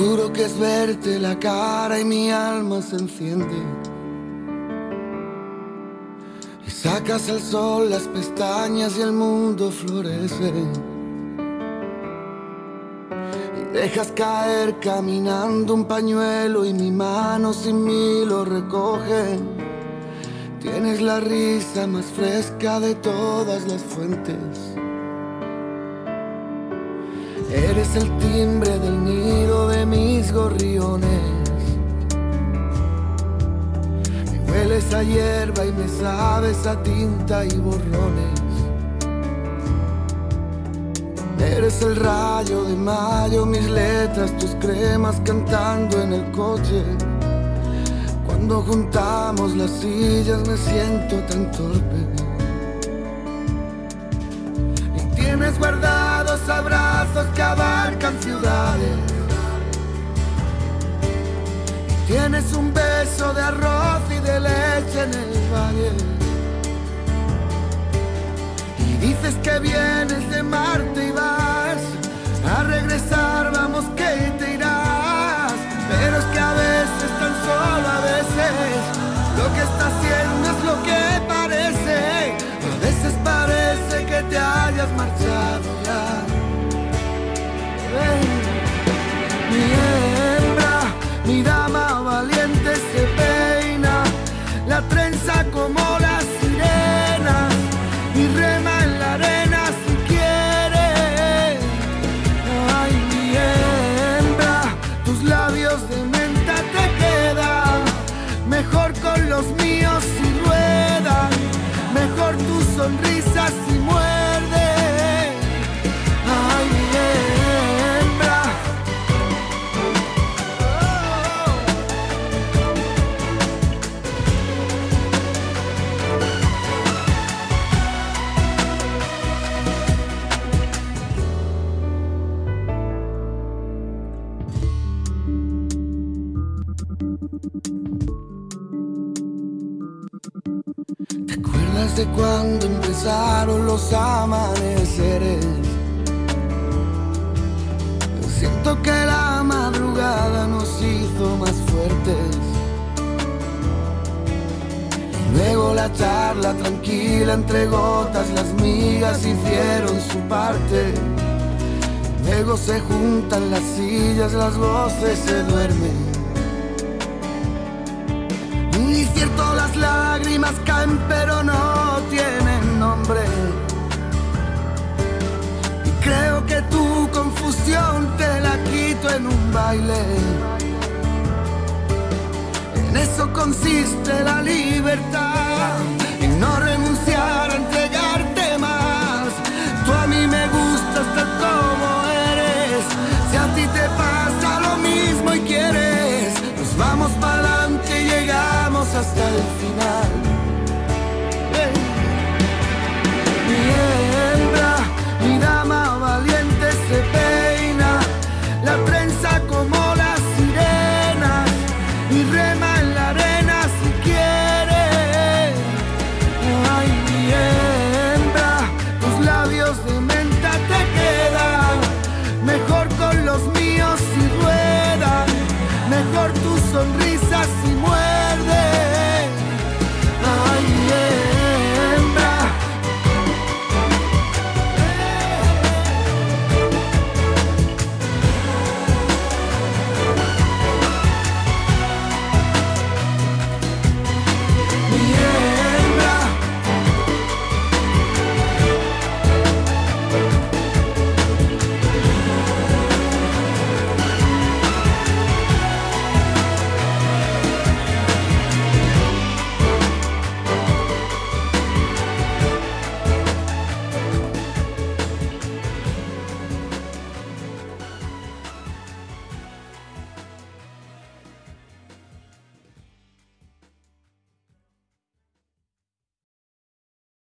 Juro que es verte la cara y mi alma se enciende. Y sacas al sol las pestañas y el mundo florece. Y dejas caer caminando un pañuelo y mi mano sin mí lo recoge. Tienes la risa más fresca de todas las fuentes. Eres el timbre del nido mis gorriones. Me hueles a hierba y me sabes a tinta y borrones. Eres el rayo de mayo, mis letras, tus cremas cantando en el coche. Cuando juntamos las sillas me siento tan torpe. Y tienes guardados tienes un beso de arroz y de leche en el valle. Y dices que vienes de Marte y vas a regresar, vamos que ¿Te acuerdas de cuando empezaron los amaneceres? Siento que la madrugada nos hizo más fuertes. Luego la charla tranquila entre gotas, las migas hicieron su parte. Luego se juntan las sillas, las voces se duermen. Y cierto las lágrimas caen pero no en un baile. En eso consiste la libertad, en no renunciar a entregarte más. Tú a mí me gustas tal como eres. Si a ti te pasa lo mismo y quieres, nos vamos para adelante y llegamos hasta el final.